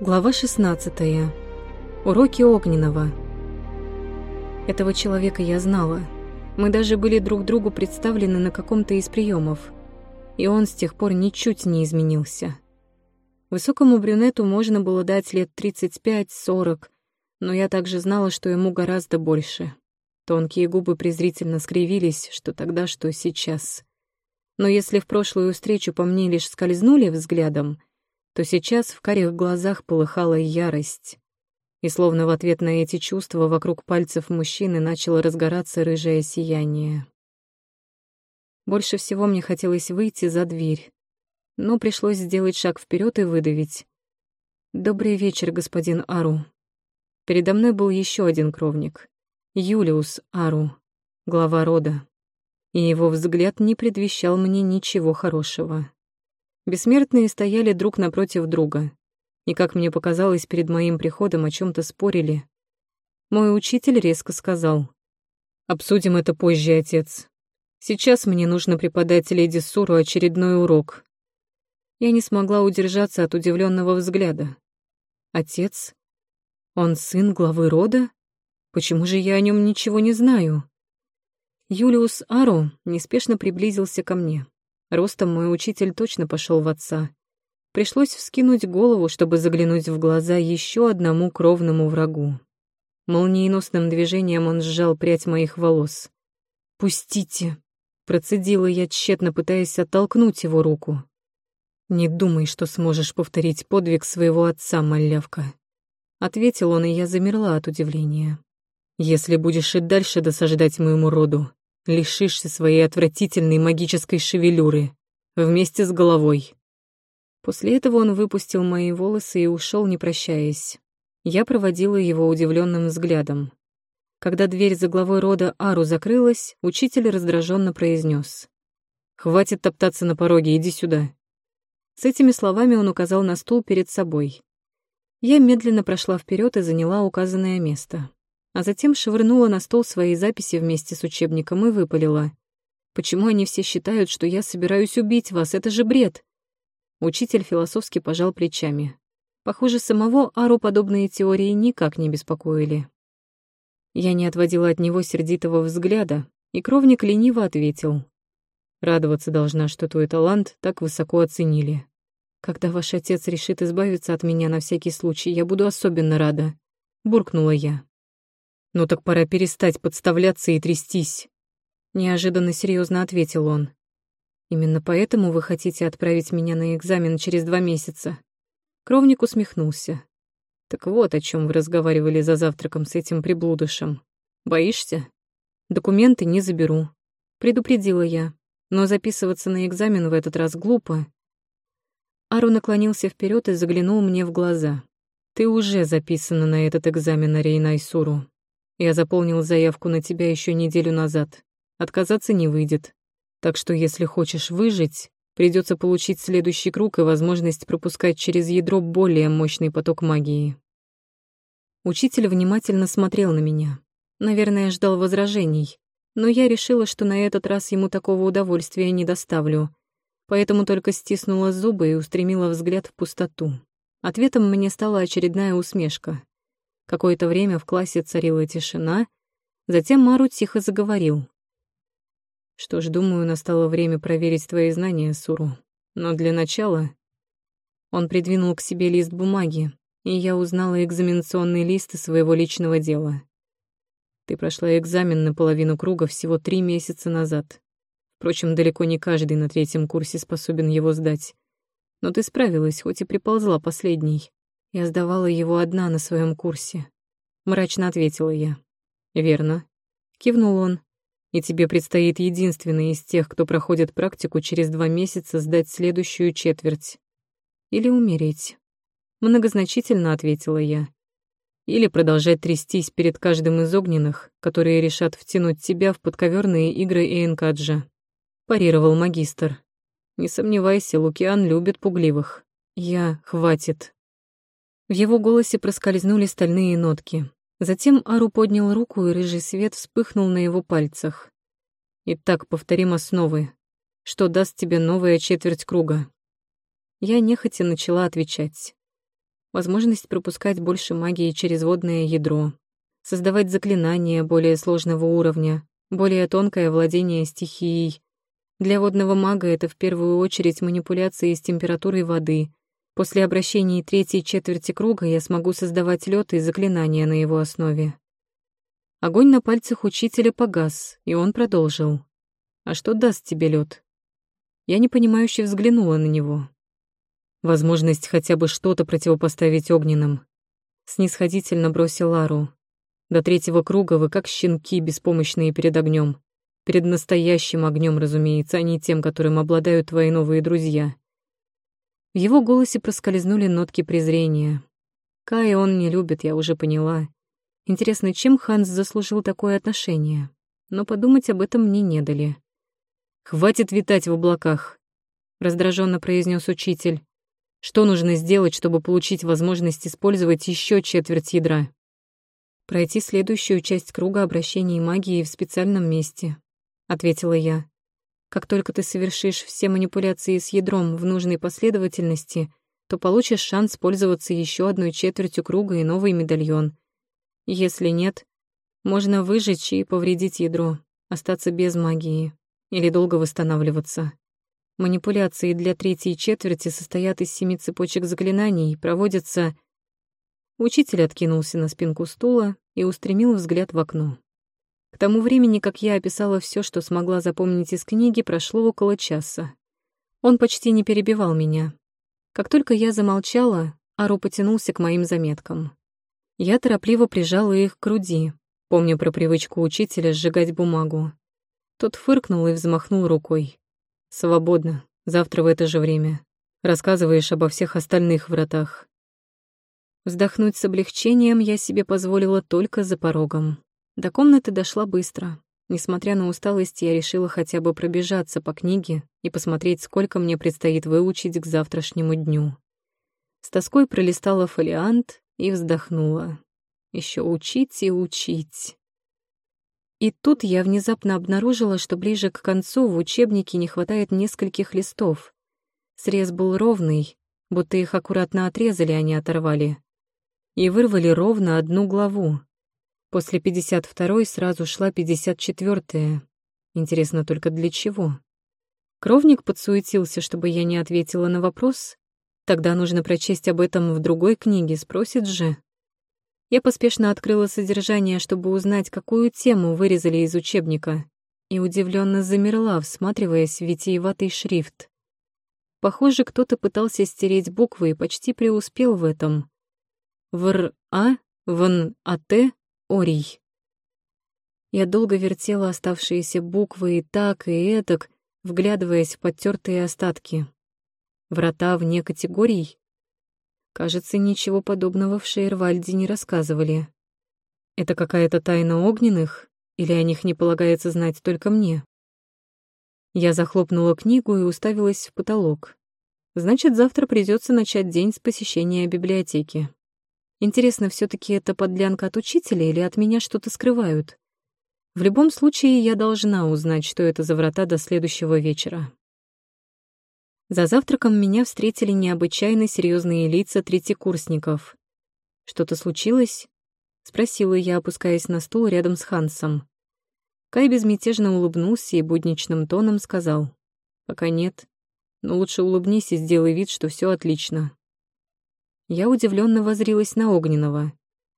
Глава 16. Уроки Огненного. Этого человека я знала. Мы даже были друг другу представлены на каком-то из приемов, и он с тех пор ничуть не изменился. Высокому брюнету можно было дать лет 35-40, но я также знала, что ему гораздо больше. Тонкие губы презрительно скривились, что тогда, что сейчас. Но если в прошлую встречу по мне лишь скользнули взглядом — то сейчас в карих глазах полыхала ярость. И словно в ответ на эти чувства вокруг пальцев мужчины начало разгораться рыжее сияние. Больше всего мне хотелось выйти за дверь, но пришлось сделать шаг вперед и выдавить. «Добрый вечер, господин Ару». Передо мной был еще один кровник. Юлиус Ару, глава рода. И его взгляд не предвещал мне ничего хорошего. Бессмертные стояли друг напротив друга. И, как мне показалось, перед моим приходом о чем то спорили. Мой учитель резко сказал. «Обсудим это позже, отец. Сейчас мне нужно преподать леди Суру очередной урок». Я не смогла удержаться от удивленного взгляда. «Отец? Он сын главы рода? Почему же я о нем ничего не знаю?» Юлиус Ару неспешно приблизился ко мне. Ростом мой учитель точно пошел в отца. Пришлось вскинуть голову, чтобы заглянуть в глаза еще одному кровному врагу. Молниеносным движением он сжал прядь моих волос. «Пустите!» — процедила я, тщетно пытаясь оттолкнуть его руку. «Не думай, что сможешь повторить подвиг своего отца, малявка», — ответил он, и я замерла от удивления. «Если будешь и дальше досаждать моему роду, лишишься своей отвратительной магической шевелюры вместе с головой. После этого он выпустил мои волосы и ушел, не прощаясь. Я проводила его удивленным взглядом. Когда дверь за главой рода Ару закрылась, учитель раздраженно произнес: «Хватит топтаться на пороге, иди сюда». С этими словами он указал на стул перед собой. Я медленно прошла вперед и заняла указанное место а затем швырнула на стол свои записи вместе с учебником и выпалила. «Почему они все считают, что я собираюсь убить вас? Это же бред!» Учитель философски пожал плечами. Похоже, самого Ару подобные теории никак не беспокоили. Я не отводила от него сердитого взгляда, и кровник лениво ответил. «Радоваться должна, что твой талант так высоко оценили. Когда ваш отец решит избавиться от меня на всякий случай, я буду особенно рада», — буркнула я. «Ну так пора перестать подставляться и трястись», — неожиданно серьезно ответил он. «Именно поэтому вы хотите отправить меня на экзамен через два месяца?» Кровник усмехнулся. «Так вот, о чем вы разговаривали за завтраком с этим приблудышем. Боишься? Документы не заберу», — предупредила я. «Но записываться на экзамен в этот раз глупо». Ару наклонился вперед и заглянул мне в глаза. «Ты уже записана на этот экзамен, Арейна Айсуру. Я заполнил заявку на тебя еще неделю назад. Отказаться не выйдет. Так что если хочешь выжить, придется получить следующий круг и возможность пропускать через ядро более мощный поток магии. Учитель внимательно смотрел на меня. Наверное, ждал возражений, но я решила, что на этот раз ему такого удовольствия не доставлю, поэтому только стиснула зубы и устремила взгляд в пустоту. Ответом мне стала очередная усмешка. Какое-то время в классе царила тишина, затем Мару тихо заговорил. «Что ж, думаю, настало время проверить твои знания, Суру. Но для начала...» Он придвинул к себе лист бумаги, и я узнала экзаменационные листы своего личного дела. Ты прошла экзамен на половину круга всего три месяца назад. Впрочем, далеко не каждый на третьем курсе способен его сдать. Но ты справилась, хоть и приползла последней. Я сдавала его одна на своем курсе. Мрачно ответила я. Верно. Кивнул он. И тебе предстоит единственный из тех, кто проходит практику через два месяца, сдать следующую четверть. Или умереть. Многозначительно ответила я. Или продолжать трястись перед каждым из огненных, которые решат втянуть тебя в подковерные игры Эйнкаджа. Парировал магистр. Не сомневайся, Лукиан любит пугливых. Я... Хватит. В его голосе проскользнули стальные нотки. Затем Ару поднял руку, и рыжий свет вспыхнул на его пальцах. «Итак, повторим основы. Что даст тебе новая четверть круга?» Я нехотя начала отвечать. возможность пропускать больше магии через водное ядро, создавать заклинания более сложного уровня, более тонкое владение стихией. Для водного мага это в первую очередь манипуляции с температурой воды. После обращения третьей четверти круга я смогу создавать лед и заклинания на его основе. Огонь на пальцах учителя погас, и он продолжил. «А что даст тебе лед? Я непонимающе взглянула на него. Возможность хотя бы что-то противопоставить огненным. Снисходительно бросил Лару. До третьего круга вы как щенки, беспомощные перед огнем. Перед настоящим огнем, разумеется, а не тем, которым обладают твои новые друзья. В его голосе проскользнули нотки презрения. Кая он не любит, я уже поняла. Интересно, чем Ханс заслужил такое отношение? Но подумать об этом мне не дали. «Хватит витать в облаках», — раздраженно произнес учитель. Что нужно сделать, чтобы получить возможность использовать еще четверть ядра? Пройти следующую часть круга обращения магии в специальном месте, ответила я. Как только ты совершишь все манипуляции с ядром в нужной последовательности, то получишь шанс пользоваться еще одной четвертью круга и новый медальон. Если нет, можно выжечь и повредить ядро, остаться без магии или долго восстанавливаться. Манипуляции для третьей четверти состоят из семи цепочек заклинаний проводятся... Учитель откинулся на спинку стула и устремил взгляд в окно. К тому времени, как я описала все, что смогла запомнить из книги, прошло около часа. Он почти не перебивал меня. Как только я замолчала, Ару потянулся к моим заметкам. Я торопливо прижала их к груди, помню про привычку учителя сжигать бумагу. Тот фыркнул и взмахнул рукой. Свободно. Завтра в это же время. Рассказываешь обо всех остальных вратах. Вздохнуть с облегчением я себе позволила только за порогом. До комнаты дошла быстро. Несмотря на усталость, я решила хотя бы пробежаться по книге и посмотреть, сколько мне предстоит выучить к завтрашнему дню. С тоской пролистала фолиант и вздохнула. Еще учить и учить. И тут я внезапно обнаружила, что ближе к концу в учебнике не хватает нескольких листов. Срез был ровный, будто их аккуратно отрезали, а не оторвали. И вырвали ровно одну главу. После 52-й сразу шла 54-я. Интересно только для чего? Кровник подсуетился, чтобы я не ответила на вопрос. Тогда нужно прочесть об этом в другой книге, спросит же. Я поспешно открыла содержание, чтобы узнать, какую тему вырезали из учебника, и удивленно замерла, всматриваясь в витиеватый шрифт. Похоже, кто-то пытался стереть буквы и почти преуспел в этом. В-Р-А, Вн-А-Т, Орий. Я долго вертела оставшиеся буквы и так, и этак, вглядываясь в подтертые остатки. Врата вне категорий? Кажется, ничего подобного в Шейрвальде не рассказывали. Это какая-то тайна огненных, или о них не полагается знать только мне? Я захлопнула книгу и уставилась в потолок. Значит, завтра придется начать день с посещения библиотеки. Интересно, все таки это подлянка от учителя или от меня что-то скрывают? В любом случае, я должна узнать, что это за врата до следующего вечера. За завтраком меня встретили необычайно серьезные лица третьекурсников. «Что-то случилось?» — спросила я, опускаясь на стул рядом с Хансом. Кай безмятежно улыбнулся и будничным тоном сказал. «Пока нет. Но лучше улыбнись и сделай вид, что все отлично». Я удивленно возрилась на Огненного.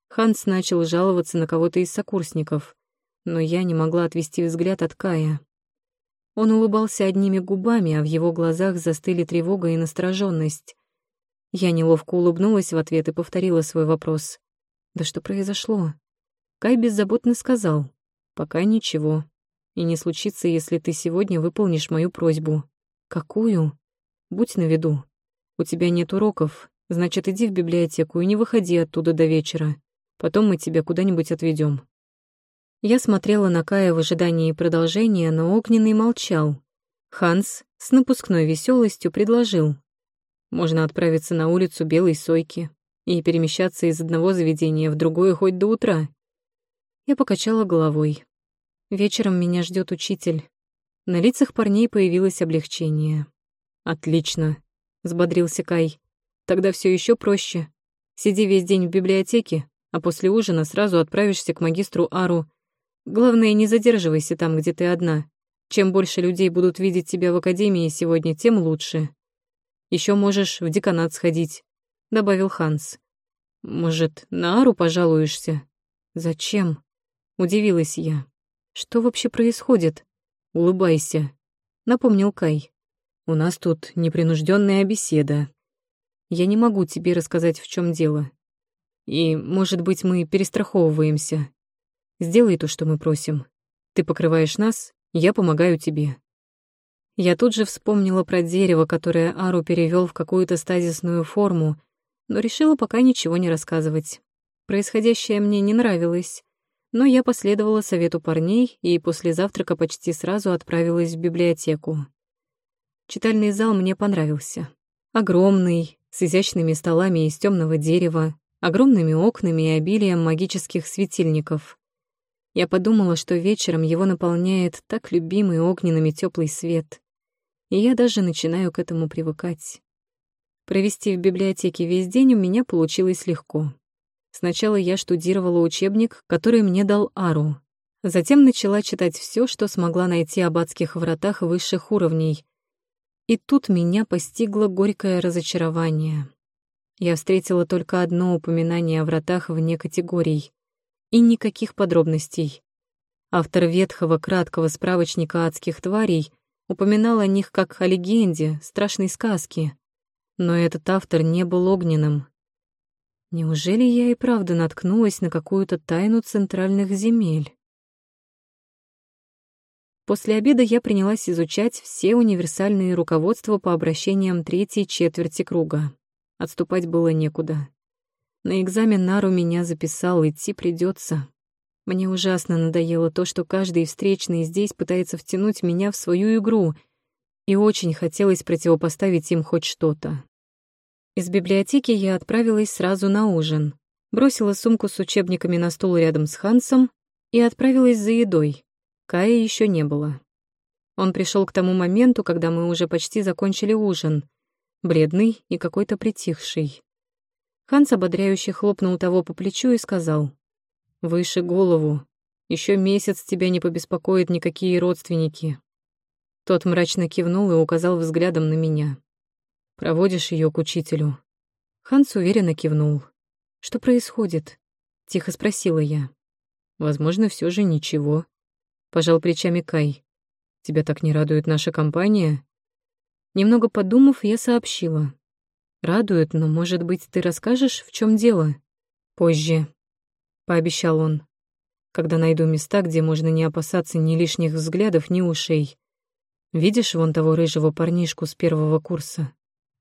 Ханс начал жаловаться на кого-то из сокурсников, но я не могла отвести взгляд от Кая. Он улыбался одними губами, а в его глазах застыли тревога и настороженность. Я неловко улыбнулась в ответ и повторила свой вопрос. «Да что произошло?» Кай беззаботно сказал. «Пока ничего. И не случится, если ты сегодня выполнишь мою просьбу». «Какую?» «Будь на виду. У тебя нет уроков, значит, иди в библиотеку и не выходи оттуда до вечера. Потом мы тебя куда-нибудь отведем. Я смотрела на Кая в ожидании продолжения, но Огненный молчал. Ханс с напускной веселостью предложил. Можно отправиться на улицу Белой Сойки и перемещаться из одного заведения в другое хоть до утра. Я покачала головой. Вечером меня ждет учитель. На лицах парней появилось облегчение. «Отлично», — взбодрился Кай. «Тогда все еще проще. Сиди весь день в библиотеке, а после ужина сразу отправишься к магистру Ару. Главное, не задерживайся там, где ты одна. Чем больше людей будут видеть тебя в академии сегодня, тем лучше. Еще можешь в деканат сходить», — добавил Ханс. «Может, на Ару пожалуешься?» «Зачем?» — удивилась я. «Что вообще происходит?» «Улыбайся», — напомнил Кай. «У нас тут непринужденная беседа. Я не могу тебе рассказать, в чем дело. И, может быть, мы перестраховываемся. Сделай то, что мы просим. Ты покрываешь нас, я помогаю тебе». Я тут же вспомнила про дерево, которое Ару перевел в какую-то стазисную форму, но решила пока ничего не рассказывать. Происходящее мне не нравилось, но я последовала совету парней и после завтрака почти сразу отправилась в библиотеку. Читальный зал мне понравился. Огромный, с изящными столами из темного дерева, огромными окнами и обилием магических светильников. Я подумала, что вечером его наполняет так любимый огненными теплый свет, и я даже начинаю к этому привыкать. Провести в библиотеке весь день у меня получилось легко. Сначала я штудировала учебник, который мне дал Ару. Затем начала читать все, что смогла найти об адских вратах высших уровней. И тут меня постигло горькое разочарование. Я встретила только одно упоминание о вратах вне категорий. И никаких подробностей. Автор ветхого краткого справочника адских тварей упоминал о них как о легенде, страшной сказке. Но этот автор не был огненным. Неужели я и правда наткнулась на какую-то тайну центральных земель? После обеда я принялась изучать все универсальные руководства по обращениям третьей четверти круга. Отступать было некуда. На экзамен Нару меня записал, идти придется. Мне ужасно надоело то, что каждый встречный здесь пытается втянуть меня в свою игру, и очень хотелось противопоставить им хоть что-то. Из библиотеки я отправилась сразу на ужин, бросила сумку с учебниками на стул рядом с Хансом и отправилась за едой. Кая еще не было. Он пришел к тому моменту, когда мы уже почти закончили ужин, бледный и какой-то притихший. Ханс ободряюще хлопнул того по плечу и сказал, «Выше голову. Еще месяц тебя не побеспокоят никакие родственники». Тот мрачно кивнул и указал взглядом на меня. Проводишь ее к учителю?» Ханс уверенно кивнул. «Что происходит?» — тихо спросила я. «Возможно, все же ничего», — пожал плечами Кай. «Тебя так не радует наша компания?» Немного подумав, я сообщила. «Радует, но, может быть, ты расскажешь, в чем дело?» «Позже», — пообещал он. «Когда найду места, где можно не опасаться ни лишних взглядов, ни ушей. Видишь вон того рыжего парнишку с первого курса?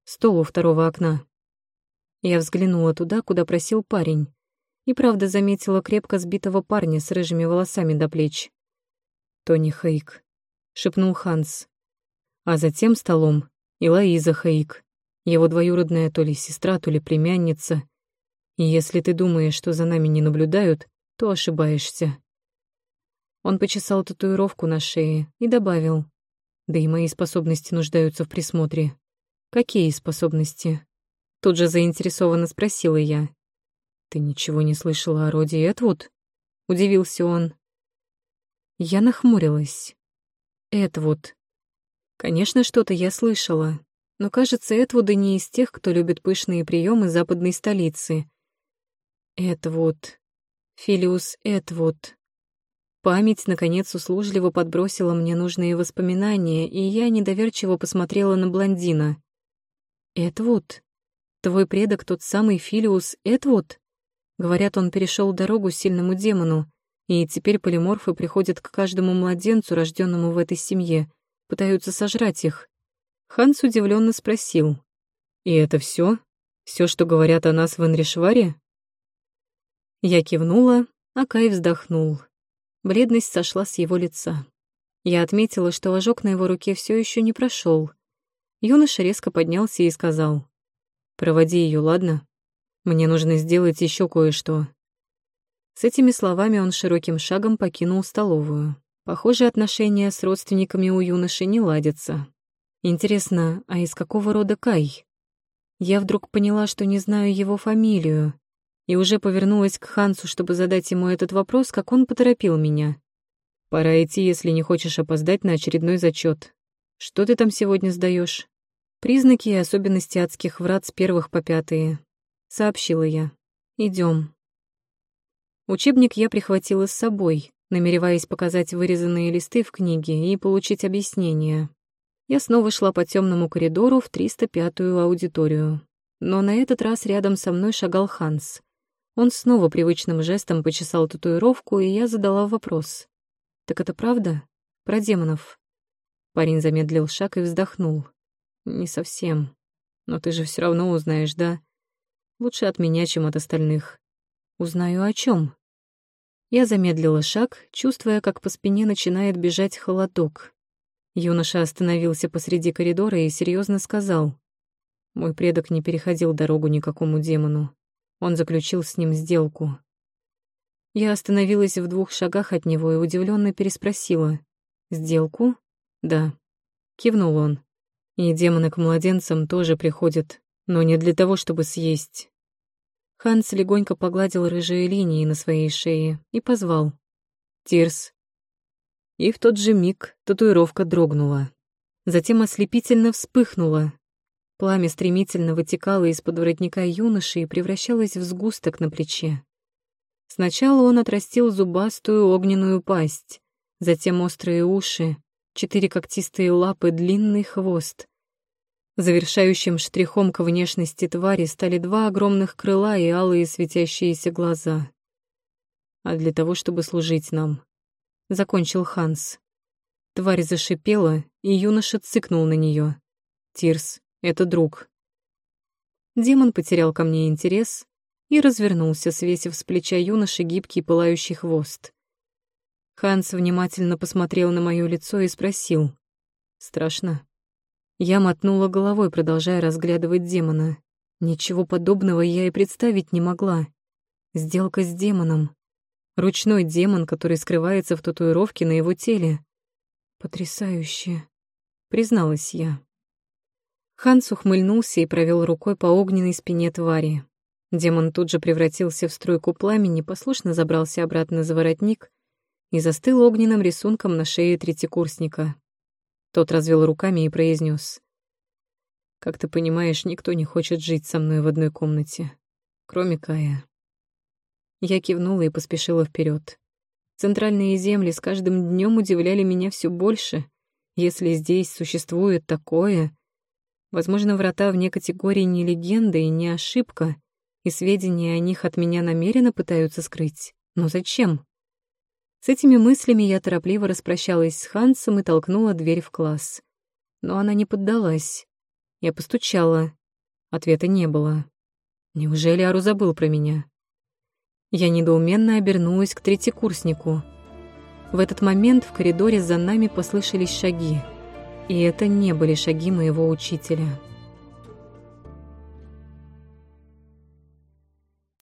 Стол у второго окна. Я взглянула туда, куда просил парень, и правда заметила крепко сбитого парня с рыжими волосами до плеч. «Тони Хейк», — шепнул Ханс. А затем столом и Лоиза Хейк, его двоюродная то ли сестра, то ли племянница. И если ты думаешь, что за нами не наблюдают, то ошибаешься. Он почесал татуировку на шее и добавил, да и мои способности нуждаются в присмотре. «Какие способности?» Тут же заинтересованно спросила я. «Ты ничего не слышала о роде Этвуд?» — удивился он. Я нахмурилась. Этвуд. Конечно, что-то я слышала, но, кажется, Этвуды не из тех, кто любит пышные приемы западной столицы. Этвуд. Филиус Этвуд. Память, наконец, услужливо подбросила мне нужные воспоминания, и я недоверчиво посмотрела на блондина. «Этвуд? Твой предок тот самый Филиус Этвуд?» Говорят, он перешел дорогу сильному демону, и теперь полиморфы приходят к каждому младенцу, рожденному в этой семье, пытаются сожрать их. Ханс удивленно спросил. «И это все? Все, что говорят о нас в Энришваре?» Я кивнула, а Кай вздохнул. Бледность сошла с его лица. Я отметила, что ожог на его руке все еще не прошел. Юноша резко поднялся и сказал. «Проводи ее, ладно? Мне нужно сделать еще кое-что». С этими словами он широким шагом покинул столовую. Похоже, отношения с родственниками у юноши не ладятся. Интересно, а из какого рода Кай? Я вдруг поняла, что не знаю его фамилию, и уже повернулась к Хансу, чтобы задать ему этот вопрос, как он поторопил меня. «Пора идти, если не хочешь опоздать на очередной зачет. Что ты там сегодня сдаешь? «Признаки и особенности адских врат с первых по пятые», — сообщила я. Идем. Учебник я прихватила с собой, намереваясь показать вырезанные листы в книге и получить объяснение. Я снова шла по темному коридору в 305-ю аудиторию. Но на этот раз рядом со мной шагал Ханс. Он снова привычным жестом почесал татуировку, и я задала вопрос. «Так это правда? Про демонов?» Парень замедлил шаг и вздохнул. «Не совсем. Но ты же все равно узнаешь, да? Лучше от меня, чем от остальных. Узнаю о чем. Я замедлила шаг, чувствуя, как по спине начинает бежать холодок. Юноша остановился посреди коридора и серьезно сказал. Мой предок не переходил дорогу никакому демону. Он заключил с ним сделку. Я остановилась в двух шагах от него и удивленно переспросила. «Сделку?» «Да», — кивнул он. «И демоны к младенцам тоже приходят, но не для того, чтобы съесть». Ханс легонько погладил рыжие линии на своей шее и позвал. «Тирс». И в тот же миг татуировка дрогнула. Затем ослепительно вспыхнула. Пламя стремительно вытекало из-под воротника юноши и превращалось в сгусток на плече. Сначала он отрастил зубастую огненную пасть, затем острые уши, четыре когтистые лапы, длинный хвост. Завершающим штрихом к внешности твари стали два огромных крыла и алые светящиеся глаза. А для того, чтобы служить нам, закончил Ханс. Тварь зашипела, и юноша цыкнул на нее. Тирс, это друг. Демон потерял ко мне интерес и развернулся, свесив с плеча юноши гибкий пылающий хвост. Ханс внимательно посмотрел на моё лицо и спросил. «Страшно?» Я мотнула головой, продолжая разглядывать демона. Ничего подобного я и представить не могла. Сделка с демоном. Ручной демон, который скрывается в татуировке на его теле. Потрясающе, призналась я. Ханс ухмыльнулся и провел рукой по огненной спине твари. Демон тут же превратился в струйку пламени, послушно забрался обратно за воротник и застыл огненным рисунком на шее третьекурсника. Тот развел руками и произнес: «Как ты понимаешь, никто не хочет жить со мной в одной комнате, кроме Кая». Я кивнула и поспешила вперед. Центральные земли с каждым днем удивляли меня все больше. Если здесь существует такое... Возможно, врата вне категории не легенда и не ошибка, и сведения о них от меня намеренно пытаются скрыть. Но зачем? С этими мыслями я торопливо распрощалась с Хансом и толкнула дверь в класс. Но она не поддалась. Я постучала. Ответа не было. Неужели Ару забыл про меня? Я недоуменно обернулась к третьекурснику. В этот момент в коридоре за нами послышались шаги. И это не были шаги моего учителя.